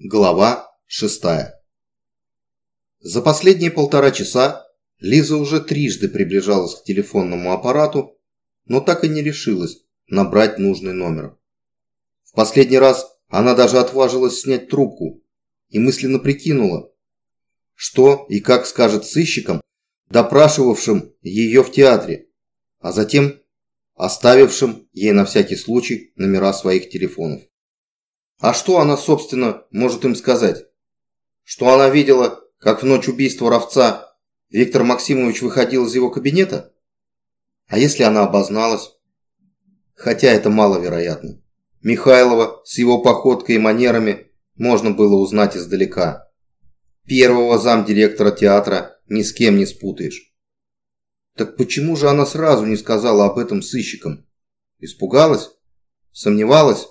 Глава шестая. За последние полтора часа Лиза уже трижды приближалась к телефонному аппарату, но так и не решилась набрать нужный номер. В последний раз она даже отважилась снять трубку и мысленно прикинула, что и как скажет сыщикам, допрашивавшим ее в театре, а затем оставившим ей на всякий случай номера своих телефонов. А что она, собственно, может им сказать? Что она видела, как в ночь убийства Ровца Виктор Максимович выходил из его кабинета? А если она обозналась? Хотя это маловероятно. Михайлова с его походкой и манерами можно было узнать издалека. Первого замдиректора театра ни с кем не спутаешь. Так почему же она сразу не сказала об этом сыщикам? Испугалась? Сомневалась?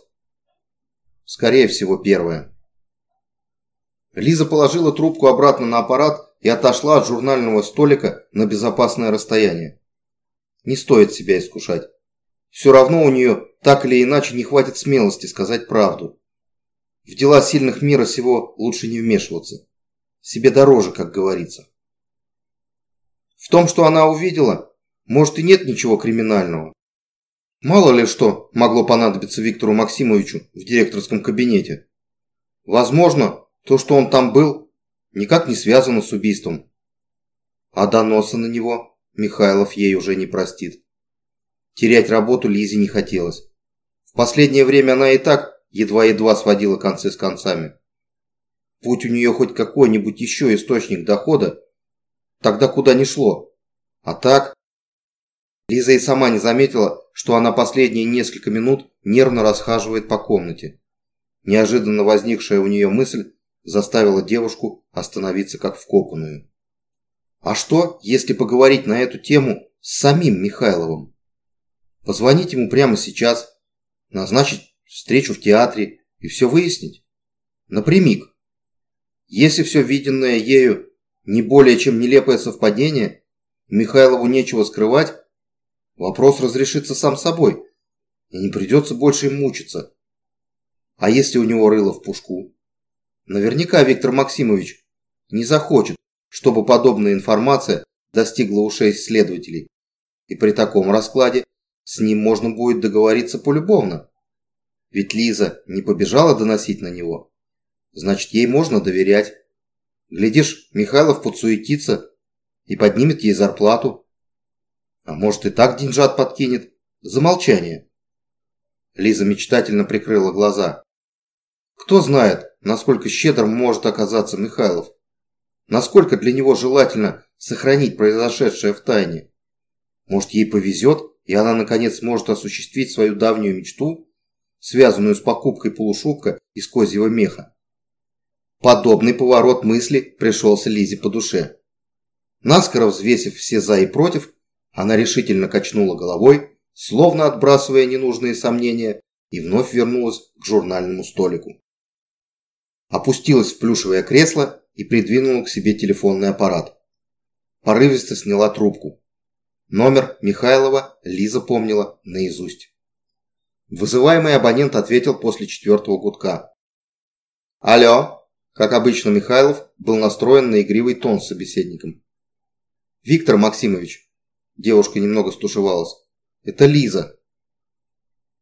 Скорее всего, первое. Лиза положила трубку обратно на аппарат и отошла от журнального столика на безопасное расстояние. Не стоит себя искушать. Все равно у нее так или иначе не хватит смелости сказать правду. В дела сильных мира сего лучше не вмешиваться. Себе дороже, как говорится. В том, что она увидела, может и нет ничего криминального. Мало ли что могло понадобиться Виктору Максимовичу в директорском кабинете. Возможно, то, что он там был, никак не связано с убийством. А доноса на него Михайлов ей уже не простит. Терять работу Лизе не хотелось. В последнее время она и так едва-едва сводила концы с концами. Будь у нее хоть какой-нибудь еще источник дохода, тогда куда ни шло. А так... Лиза и сама не заметила, что она последние несколько минут нервно расхаживает по комнате. Неожиданно возникшая у нее мысль заставила девушку остановиться как вкопанную. А что, если поговорить на эту тему с самим Михайловым? Позвонить ему прямо сейчас, назначить встречу в театре и все выяснить? Напрямик. Если все виденное ею не более чем нелепое совпадение, Михайлову нечего скрывать, Вопрос разрешится сам собой, и не придется больше им мучиться. А если у него рыло в пушку? Наверняка Виктор Максимович не захочет, чтобы подобная информация достигла ушей следователей. И при таком раскладе с ним можно будет договориться полюбовно. Ведь Лиза не побежала доносить на него. Значит, ей можно доверять. Глядишь, Михайлов подсуетится и поднимет ей зарплату. А может и так деньжат подкинет. За молчание. Лиза мечтательно прикрыла глаза. Кто знает, насколько щедрым может оказаться Михайлов. Насколько для него желательно сохранить произошедшее в тайне. Может ей повезет, и она наконец сможет осуществить свою давнюю мечту, связанную с покупкой полушубка из козьего меха. Подобный поворот мысли пришелся Лизе по душе. Наскоро взвесив все «за» и «против», она решительно качнула головой, словно отбрасывая ненужные сомнения, и вновь вернулась к журнальному столику. Опустилась в плюшевое кресло и придвинула к себе телефонный аппарат. Порывисто сняла трубку. Номер Михайлова Лиза помнила наизусть. Вызываемый абонент ответил после четвертого гудка. «Алло!» Как обычно, Михайлов был настроен на игривый тон с собеседником. «Виктор Максимович, Девушка немного стушевалась. «Это Лиза».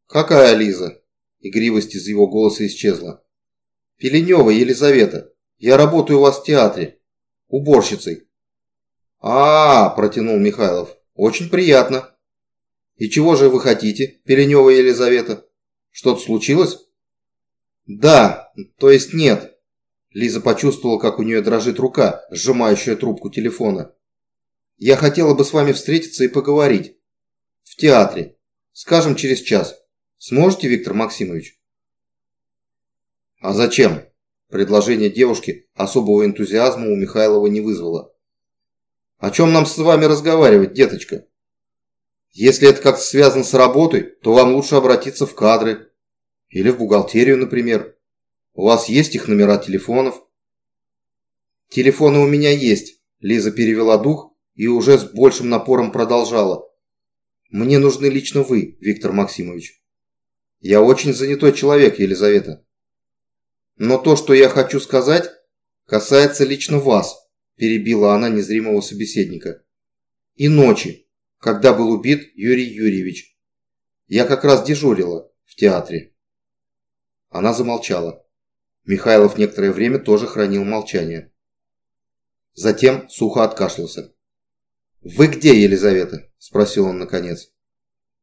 «Какая Лиза?» Игривость из его голоса исчезла. «Пеленева Елизавета. Я работаю у вас в театре. Уборщицей». А, -а, -а протянул Михайлов. «Очень приятно». «И чего же вы хотите, Пеленева Елизавета? Что-то случилось?» «Да, то есть нет». Лиза почувствовала, как у нее дрожит рука, сжимающая трубку телефона. Я хотела бы с вами встретиться и поговорить. В театре. Скажем, через час. Сможете, Виктор Максимович? А зачем? Предложение девушки особого энтузиазма у Михайлова не вызвало. О чем нам с вами разговаривать, деточка? Если это как-то связано с работой, то вам лучше обратиться в кадры. Или в бухгалтерию, например. У вас есть их номера телефонов? Телефоны у меня есть. Лиза перевела дух и уже с большим напором продолжала. «Мне нужны лично вы, Виктор Максимович. Я очень занятой человек, Елизавета». Но то, что я хочу сказать, касается лично вас, перебила она незримого собеседника. И ночи, когда был убит Юрий Юрьевич. Я как раз дежурила в театре. Она замолчала. Михайлов некоторое время тоже хранил молчание. Затем сухо откашлялся. «Вы где, Елизавета?» – спросил он наконец.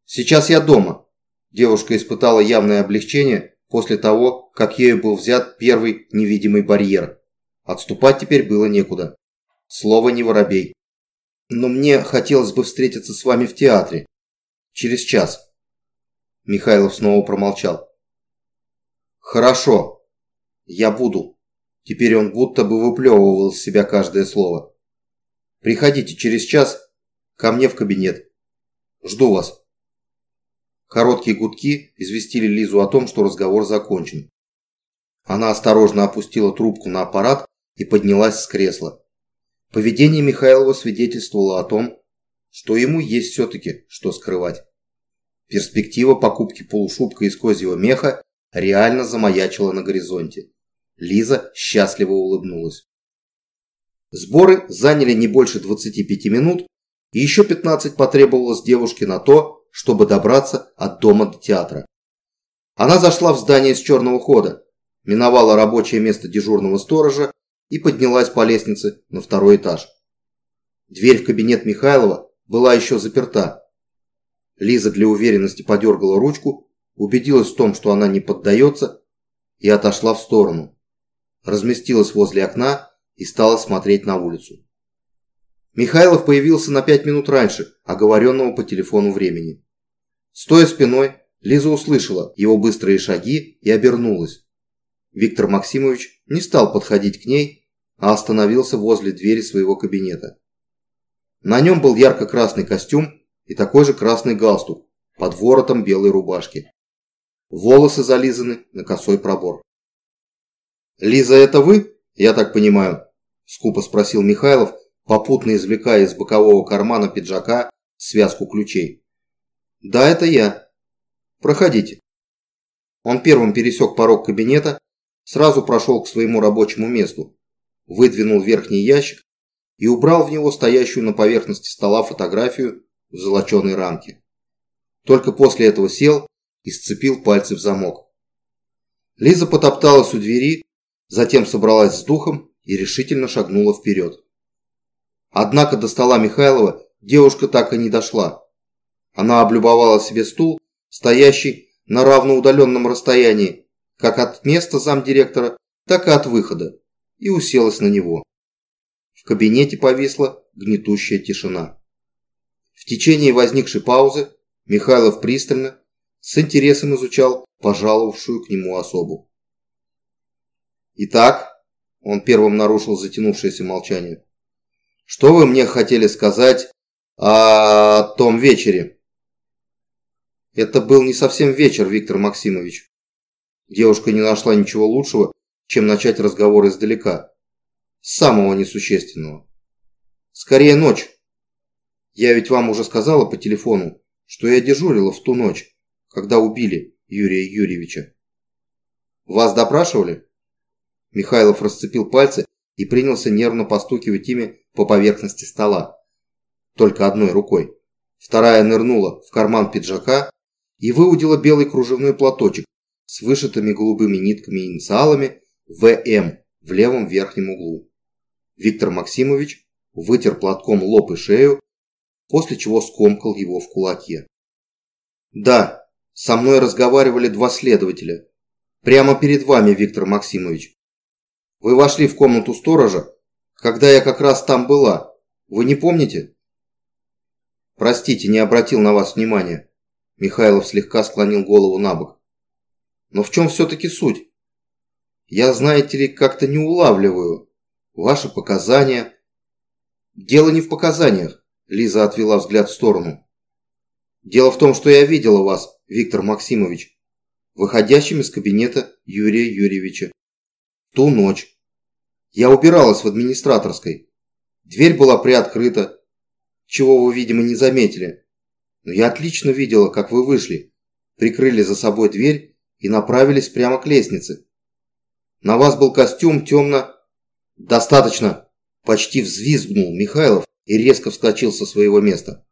«Сейчас я дома». Девушка испытала явное облегчение после того, как ею был взят первый невидимый барьер. Отступать теперь было некуда. Слово не воробей. «Но мне хотелось бы встретиться с вами в театре. Через час». Михайлов снова промолчал. «Хорошо. Я буду». Теперь он будто бы выплевывал из себя каждое слово. Приходите через час ко мне в кабинет. Жду вас. Короткие гудки известили Лизу о том, что разговор закончен. Она осторожно опустила трубку на аппарат и поднялась с кресла. Поведение Михайлова свидетельствовало о том, что ему есть все-таки что скрывать. Перспектива покупки полушубка из козьего меха реально замаячила на горизонте. Лиза счастливо улыбнулась. Сборы заняли не больше 25 минут, и еще 15 потребовалось девушке на то, чтобы добраться от дома до театра. Она зашла в здание с черного хода, миновала рабочее место дежурного сторожа и поднялась по лестнице на второй этаж. Дверь в кабинет Михайлова была еще заперта. Лиза для уверенности подергала ручку, убедилась в том, что она не поддается, и отошла в сторону. Разместилась возле окна и стала смотреть на улицу. Михайлов появился на пять минут раньше оговоренного по телефону времени. Стоя спиной, Лиза услышала его быстрые шаги и обернулась. Виктор Максимович не стал подходить к ней, а остановился возле двери своего кабинета. На нем был ярко-красный костюм и такой же красный галстук под воротом белой рубашки. Волосы зализаны на косой пробор. «Лиза, это вы, я так понимаю?» Скупо спросил Михайлов, попутно извлекая из бокового кармана пиджака связку ключей. «Да, это я. Проходите». Он первым пересек порог кабинета, сразу прошел к своему рабочему месту, выдвинул верхний ящик и убрал в него стоящую на поверхности стола фотографию в золоченой рамке. Только после этого сел и сцепил пальцы в замок. Лиза потопталась у двери, затем собралась с духом и решительно шагнула вперед. Однако до стола Михайлова девушка так и не дошла. Она облюбовала себе стул, стоящий на равноудаленном расстоянии, как от места замдиректора, так и от выхода, и уселась на него. В кабинете повисла гнетущая тишина. В течение возникшей паузы Михайлов пристально, с интересом изучал пожаловавшую к нему особу. «Итак, он первым нарушил затянувшееся молчание. «Что вы мне хотели сказать о том вечере?» Это был не совсем вечер, Виктор Максимович. Девушка не нашла ничего лучшего, чем начать разговор издалека. Самого несущественного. Скорее ночь. Я ведь вам уже сказала по телефону, что я дежурила в ту ночь, когда убили Юрия Юрьевича. Вас допрашивали? Михайлов расцепил пальцы и принялся нервно постукивать ими по поверхности стола. Только одной рукой. Вторая нырнула в карман пиджака и выудила белый кружевной платочек с вышитыми голубыми нитками и инициалами ВМ в левом верхнем углу. Виктор Максимович вытер платком лоб и шею, после чего скомкал его в кулаке. «Да, со мной разговаривали два следователя. Прямо перед вами, Виктор Максимович. Вы вошли в комнату сторожа, когда я как раз там была. Вы не помните? Простите, не обратил на вас внимания. Михайлов слегка склонил голову на бок. Но в чем все-таки суть? Я, знаете ли, как-то не улавливаю. Ваши показания... Дело не в показаниях. Лиза отвела взгляд в сторону. Дело в том, что я видела вас, Виктор Максимович, выходящим из кабинета Юрия Юрьевича ту ночь. Я убиралась в администраторской. Дверь была приоткрыта, чего вы, видимо, не заметили. Но я отлично видела, как вы вышли, прикрыли за собой дверь и направились прямо к лестнице. На вас был костюм темно...» «Достаточно!» – почти взвизгнул Михайлов и резко вскочил со своего места.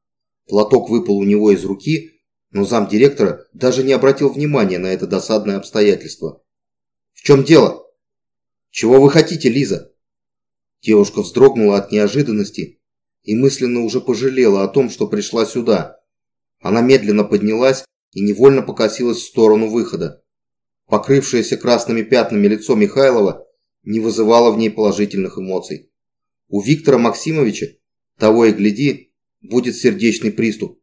Платок выпал у него из руки, но замдиректора даже не обратил внимания на это досадное обстоятельство. «В чем дело? Чего вы хотите, Лиза?» Девушка вздрогнула от неожиданности и мысленно уже пожалела о том, что пришла сюда. Она медленно поднялась и невольно покосилась в сторону выхода. Покрывшееся красными пятнами лицо Михайлова не вызывало в ней положительных эмоций. У Виктора Максимовича, того и гляди, будет сердечный приступ.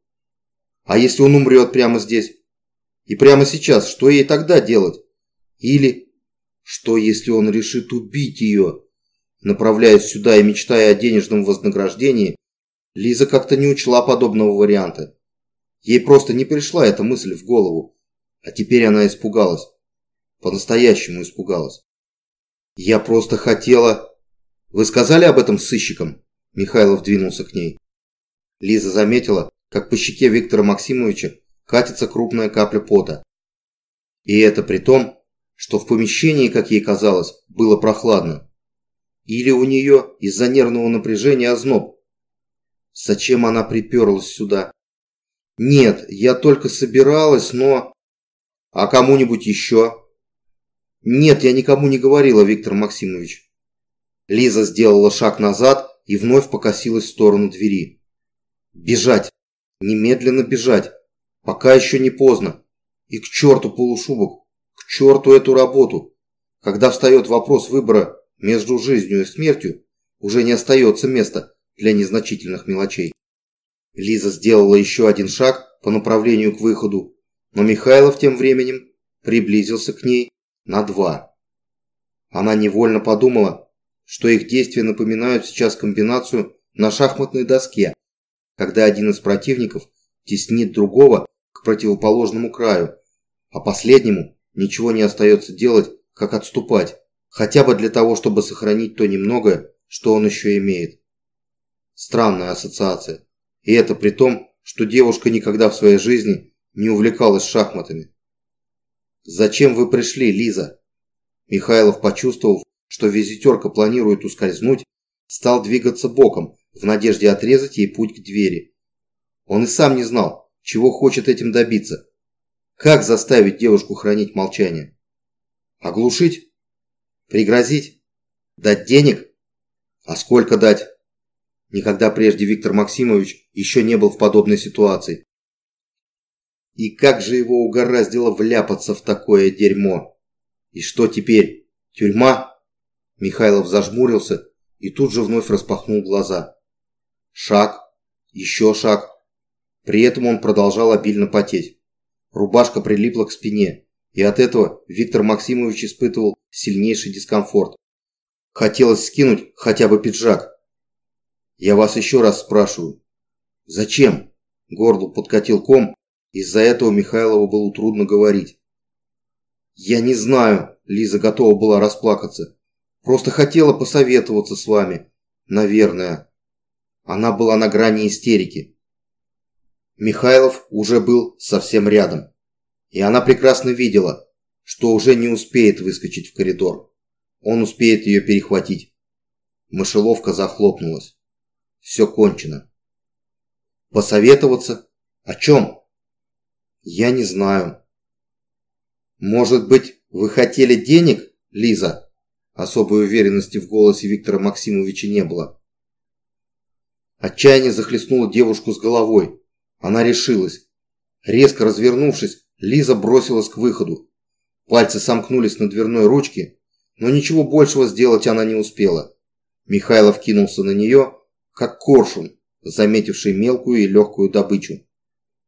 А если он умрет прямо здесь? И прямо сейчас, что ей тогда делать? Или, что если он решит убить ее? Направляясь сюда и мечтая о денежном вознаграждении, Лиза как-то не учла подобного варианта. Ей просто не пришла эта мысль в голову, а теперь она испугалась. По-настоящему испугалась. «Я просто хотела...» «Вы сказали об этом сыщикам?» Михайлов двинулся к ней. Лиза заметила, как по щеке Виктора Максимовича катится крупная капля пота. И это при том, что в помещении, как ей казалось, было прохладно. Или у нее из-за нервного напряжения озноб? Зачем она приперлась сюда? Нет, я только собиралась, но... А кому-нибудь еще? Нет, я никому не говорила, Виктор Максимович. Лиза сделала шаг назад и вновь покосилась в сторону двери. Бежать. Немедленно бежать. Пока еще не поздно. И к черту полушубок. Черту эту работу. Когда встает вопрос выбора между жизнью и смертью уже не остается места для незначительных мелочей. Лиза сделала еще один шаг по направлению к выходу, но Михайлов тем временем приблизился к ней на два. Она невольно подумала, что их действия напоминают сейчас комбинацию на шахматной доске, когда один из противников теснит другого к противоположному краю, а последнему ничего не остается делать, как отступать хотя бы для того, чтобы сохранить то немногое, что он еще имеет. Странная ассоциация. И это при том, что девушка никогда в своей жизни не увлекалась шахматами. «Зачем вы пришли, Лиза?» Михайлов, почувствовав, что визитерка планирует ускользнуть, стал двигаться боком, в надежде отрезать ей путь к двери. Он и сам не знал, чего хочет этим добиться. Как заставить девушку хранить молчание? Оглушить? Пригрозить? Дать денег? А сколько дать? Никогда прежде Виктор Максимович еще не был в подобной ситуации. И как же его угораздило вляпаться в такое дерьмо? И что теперь? Тюрьма? Михайлов зажмурился и тут же вновь распахнул глаза. Шаг, еще шаг. При этом он продолжал обильно потеть. Рубашка прилипла к спине, и от этого Виктор Максимович испытывал сильнейший дискомфорт. Хотелось скинуть хотя бы пиджак. Я вас еще раз спрашиваю. Зачем? Горло подкатил ком, из-за этого Михайлову было трудно говорить. Я не знаю, Лиза готова была расплакаться. Просто хотела посоветоваться с вами. Наверное. Она была на грани истерики. Михайлов уже был совсем рядом. И она прекрасно видела, что уже не успеет выскочить в коридор. Он успеет ее перехватить. Мышеловка захлопнулась. Все кончено. Посоветоваться? О чем? Я не знаю. Может быть, вы хотели денег, Лиза? Особой уверенности в голосе Виктора Максимовича не было. Отчаяние захлестнуло девушку с головой. Она решилась. Резко развернувшись, Лиза бросилась к выходу. Пальцы сомкнулись на дверной ручке, но ничего большего сделать она не успела. Михайлов кинулся на нее, как коршун, заметивший мелкую и легкую добычу.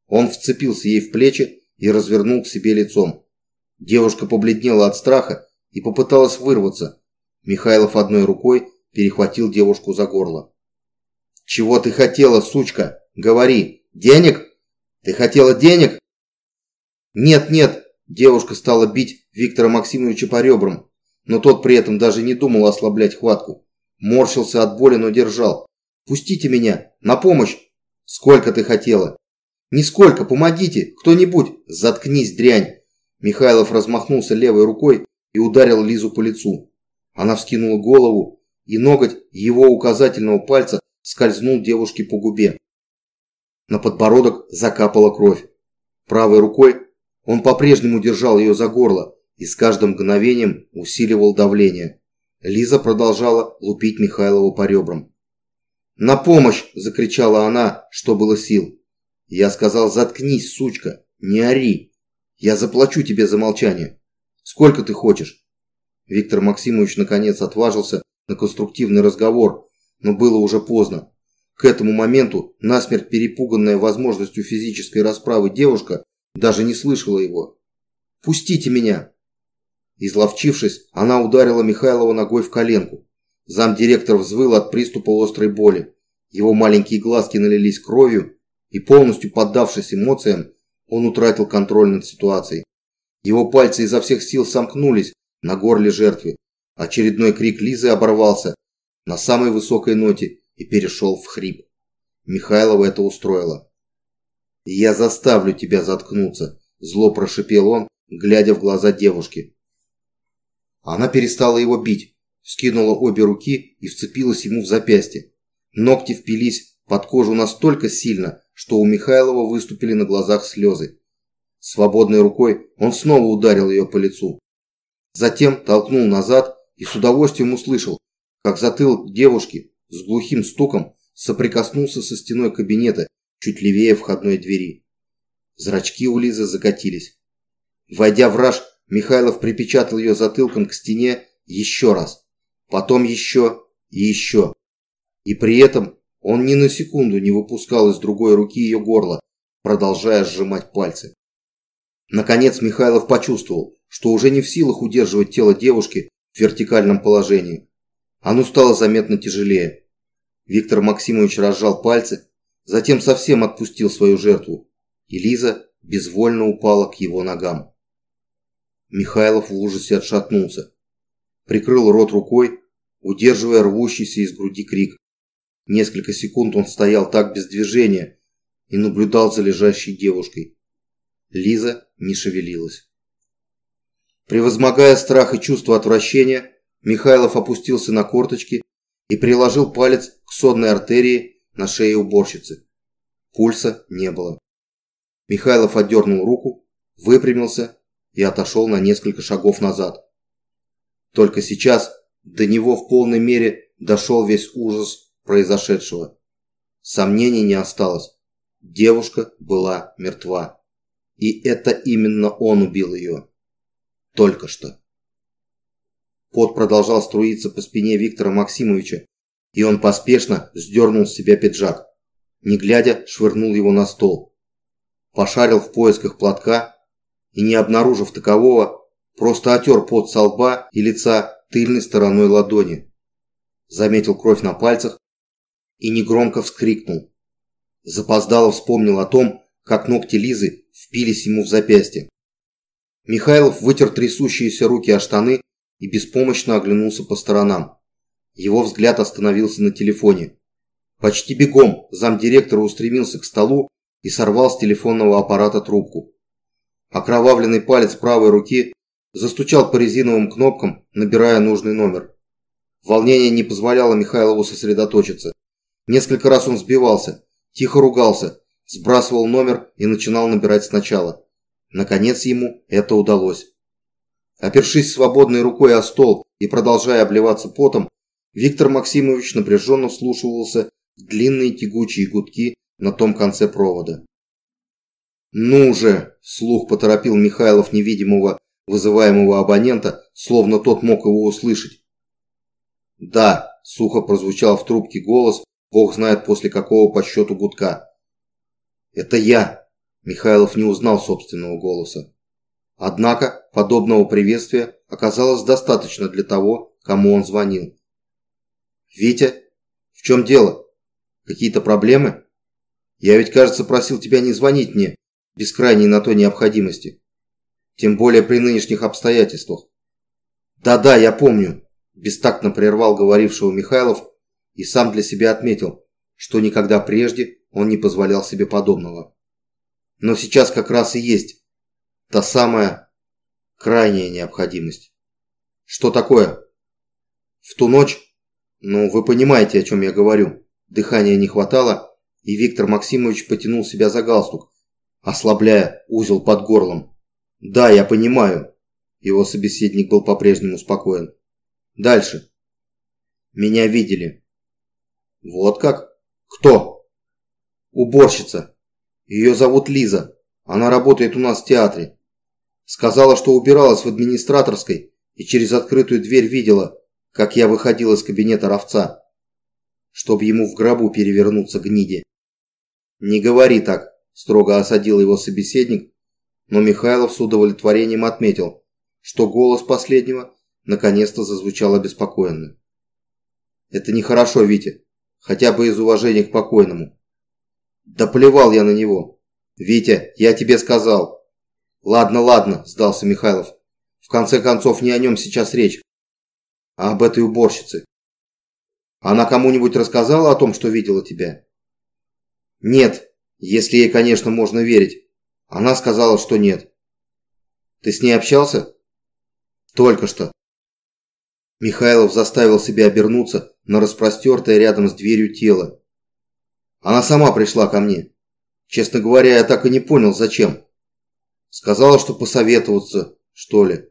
Он вцепился ей в плечи и развернул к себе лицом. Девушка побледнела от страха и попыталась вырваться. Михайлов одной рукой перехватил девушку за горло. «Чего ты хотела, сучка? Говори! Денег? Ты хотела денег?» «Нет, нет, Девушка стала бить Виктора Максимовича по ребрам, но тот при этом даже не думал ослаблять хватку. Морщился от боли, но держал. «Пустите меня! На помощь! Сколько ты хотела?» «Нисколько! Помогите! Кто-нибудь! Заткнись, дрянь!» Михайлов размахнулся левой рукой и ударил Лизу по лицу. Она вскинула голову, и ноготь его указательного пальца скользнул девушке по губе. На подбородок закапала кровь. Правой рукой он по-прежнему держал ее за горло и с каждым мгновением усиливал давление. Лиза продолжала лупить Михайлова по ребрам. «На помощь!» – закричала она, что было сил. Я сказал, заткнись, сучка, не ори. Я заплачу тебе за молчание. Сколько ты хочешь? Виктор Максимович наконец отважился на конструктивный разговор, но было уже поздно. К этому моменту насмерть перепуганная возможностью физической расправы девушка даже не слышала его. «Пустите меня!» Изловчившись, она ударила Михайлова ногой в коленку. Замдиректор взвыл от приступа острой боли. Его маленькие глазки налились кровью, и полностью поддавшись эмоциям, он утратил контроль над ситуацией. Его пальцы изо всех сил сомкнулись на горле жертвы. Очередной крик Лизы оборвался на самой высокой ноте и перешел в хрип. Михайлова это устроило. «Я заставлю тебя заткнуться», – зло прошипел он, глядя в глаза девушки. Она перестала его бить, скинула обе руки и вцепилась ему в запястье. Ногти впились под кожу настолько сильно, что у Михайлова выступили на глазах слезы. Свободной рукой он снова ударил ее по лицу. Затем толкнул назад и с удовольствием услышал, как затылок девушки с глухим стуком соприкоснулся со стеной кабинета чуть левее входной двери. Зрачки у Лизы закатились. Войдя в раж, Михайлов припечатал ее затылком к стене еще раз, потом еще и еще. И при этом он ни на секунду не выпускал из другой руки ее горло, продолжая сжимать пальцы. Наконец Михайлов почувствовал, что уже не в силах удерживать тело девушки в вертикальном положении. Оно стало заметно тяжелее. Виктор Максимович разжал пальцы, затем совсем отпустил свою жертву, и Лиза безвольно упала к его ногам. Михайлов в ужасе отшатнулся, прикрыл рот рукой, удерживая рвущийся из груди крик. Несколько секунд он стоял так без движения и наблюдал за лежащей девушкой. Лиза не шевелилась. Превозмогая страх и чувство отвращения, Михайлов опустился на корточки и приложил палец к сонной артерии на шее уборщицы. Пульса не было. Михайлов отдернул руку, выпрямился и отошел на несколько шагов назад. Только сейчас до него в полной мере дошел весь ужас произошедшего. Сомнений не осталось. Девушка была мертва. И это именно он убил ее. Только что. Пот продолжал струиться по спине Виктора Максимовича, и он поспешно сдернул с себя пиджак. Не глядя, швырнул его на стол. Пошарил в поисках платка и, не обнаружив такового, просто отер пот со лба и лица тыльной стороной ладони. Заметил кровь на пальцах и негромко вскрикнул. Запоздало вспомнил о том, как ногти Лизы впились ему в запястье. Михайлов вытер трясущиеся руки о штаны и беспомощно оглянулся по сторонам. Его взгляд остановился на телефоне. Почти бегом замдиректора устремился к столу и сорвал с телефонного аппарата трубку. Окровавленный палец правой руки застучал по резиновым кнопкам, набирая нужный номер. Волнение не позволяло Михайлову сосредоточиться. Несколько раз он сбивался, тихо ругался, сбрасывал номер и начинал набирать сначала. Наконец ему это удалось. Опершись свободной рукой о стол и продолжая обливаться потом, Виктор Максимович напряженно вслушивался в длинные тягучие гудки на том конце провода. «Ну же!» – слух поторопил Михайлов невидимого вызываемого абонента, словно тот мог его услышать. «Да», – сухо прозвучал в трубке голос, Бог знает после какого по счету гудка. «Это я!» Михайлов не узнал собственного голоса. Однако подобного приветствия оказалось достаточно для того, кому он звонил. «Витя, в чем дело? Какие-то проблемы? Я ведь, кажется, просил тебя не звонить мне без крайней на то необходимости. Тем более при нынешних обстоятельствах». «Да-да, я помню», – бестактно прервал говорившего Михайлов, и сам для себя отметил, что никогда прежде он не позволял себе подобного. Но сейчас как раз и есть та самая крайняя необходимость. Что такое? В ту ночь? Ну, вы понимаете, о чем я говорю. Дыхания не хватало, и Виктор Максимович потянул себя за галстук, ослабляя узел под горлом. Да, я понимаю. Его собеседник был по-прежнему спокоен. Дальше. Меня видели. Вот как? Кто? Уборщица. Ее зовут Лиза. Она работает у нас в театре. Сказала, что убиралась в администраторской и через открытую дверь видела, как я выходил из кабинета ровца, чтобы ему в гробу перевернуться гниде. «Не говори так», – строго осадил его собеседник, но Михайлов с удовлетворением отметил, что голос последнего наконец-то зазвучал обеспокоенно. «Это нехорошо, Витя, хотя бы из уважения к покойному». «Да плевал я на него. Витя, я тебе сказал, «Ладно, ладно», – сдался Михайлов. «В конце концов, не о нем сейчас речь, а об этой уборщице. Она кому-нибудь рассказала о том, что видела тебя?» «Нет, если ей, конечно, можно верить. Она сказала, что нет». «Ты с ней общался?» «Только что». Михайлов заставил себя обернуться на распростертое рядом с дверью тело. Она сама пришла ко мне. Честно говоря, я так и не понял, зачем. Сказала, что посоветоваться, что ли.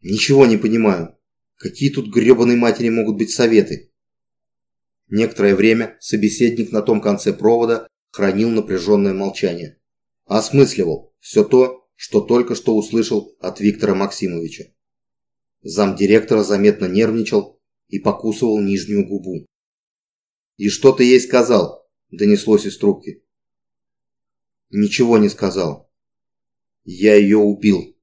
Ничего не понимаю. Какие тут гребаной матери могут быть советы? Некоторое время собеседник на том конце провода хранил напряженное молчание. Осмысливал все то, что только что услышал от Виктора Максимовича. Замдиректора заметно нервничал и покусывал нижнюю губу. «И что ты ей сказал?» – донеслось из трубки. «Ничего не сказал. Я ее убил.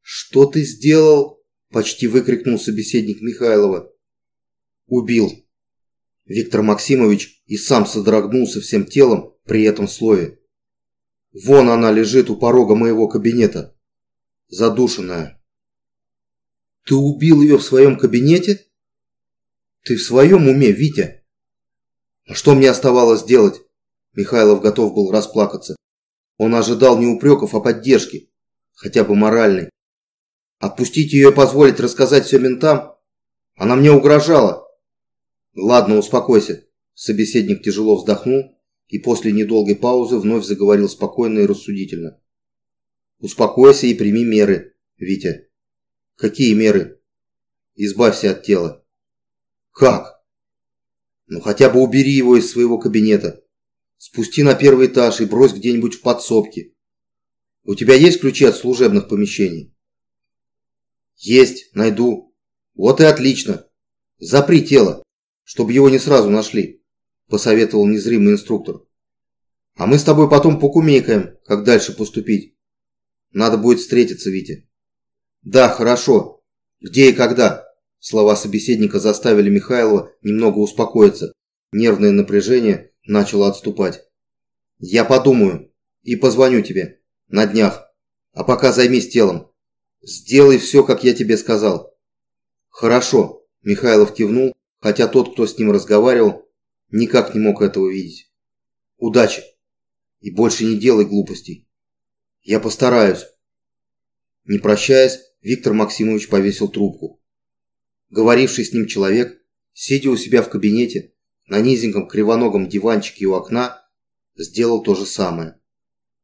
«Что ты сделал?» – почти выкрикнул собеседник Михайлова. «Убил». Виктор Максимович и сам содрогнулся всем телом при этом слове. «Вон она лежит у порога моего кабинета. Задушенная». «Ты убил ее в своем кабинете?» «Ты в своем уме, Витя?» «А что мне оставалось делать?» Михайлов готов был расплакаться. Он ожидал не упреков, а поддержки, хотя бы моральной. Отпустить ее и позволить рассказать все ментам? Она мне угрожала. Ладно, успокойся. Собеседник тяжело вздохнул и после недолгой паузы вновь заговорил спокойно и рассудительно. Успокойся и прими меры, Витя. Какие меры? Избавься от тела. Как? Ну хотя бы убери его из своего кабинета. Спусти на первый этаж и брось где-нибудь в подсобке. У тебя есть ключи от служебных помещений? Есть, найду. Вот и отлично. Запри тело, чтобы его не сразу нашли, посоветовал незримый инструктор. А мы с тобой потом покумекаем, как дальше поступить. Надо будет встретиться, Витя. Да, хорошо. Где и когда? Слова собеседника заставили Михайлова немного успокоиться. Нервное напряжение начало отступать. «Я подумаю и позвоню тебе на днях, а пока займись телом. Сделай все, как я тебе сказал». «Хорошо», – Михайлов кивнул, хотя тот, кто с ним разговаривал, никак не мог этого видеть. «Удачи! И больше не делай глупостей. Я постараюсь». Не прощаясь, Виктор Максимович повесил трубку. Говоривший с ним человек, сидя у себя в кабинете, на низеньком кривоногом диванчике у окна сделал то же самое.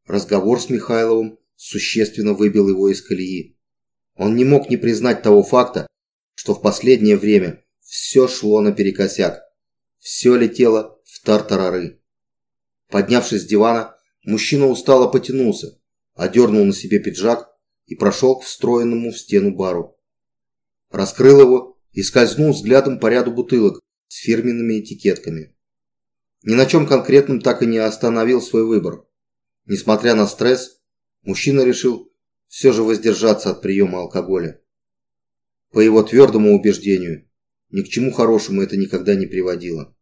Разговор с Михайловым существенно выбил его из колеи. Он не мог не признать того факта, что в последнее время все шло наперекосяк. Все летело в тартарары. Поднявшись с дивана, мужчина устало потянулся, одернул на себе пиджак и прошел к встроенному в стену бару. Раскрыл его и скользнул взглядом по ряду бутылок, с фирменными этикетками. Ни на чем конкретном так и не остановил свой выбор. Несмотря на стресс, мужчина решил все же воздержаться от приема алкоголя. По его твердому убеждению, ни к чему хорошему это никогда не приводило.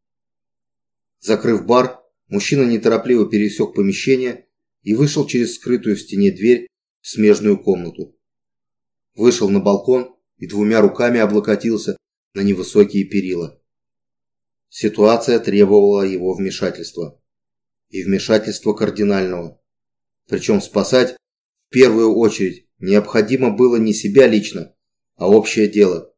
Закрыв бар, мужчина неторопливо пересек помещение и вышел через скрытую в стене дверь в смежную комнату. Вышел на балкон и двумя руками облокотился на невысокие перила. Ситуация требовала его вмешательства. И вмешательства кардинального. Причем спасать в первую очередь необходимо было не себя лично, а общее дело.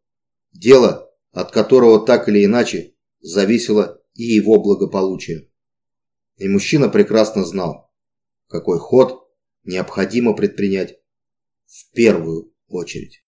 Дело, от которого так или иначе зависело и его благополучие. И мужчина прекрасно знал, какой ход необходимо предпринять в первую очередь.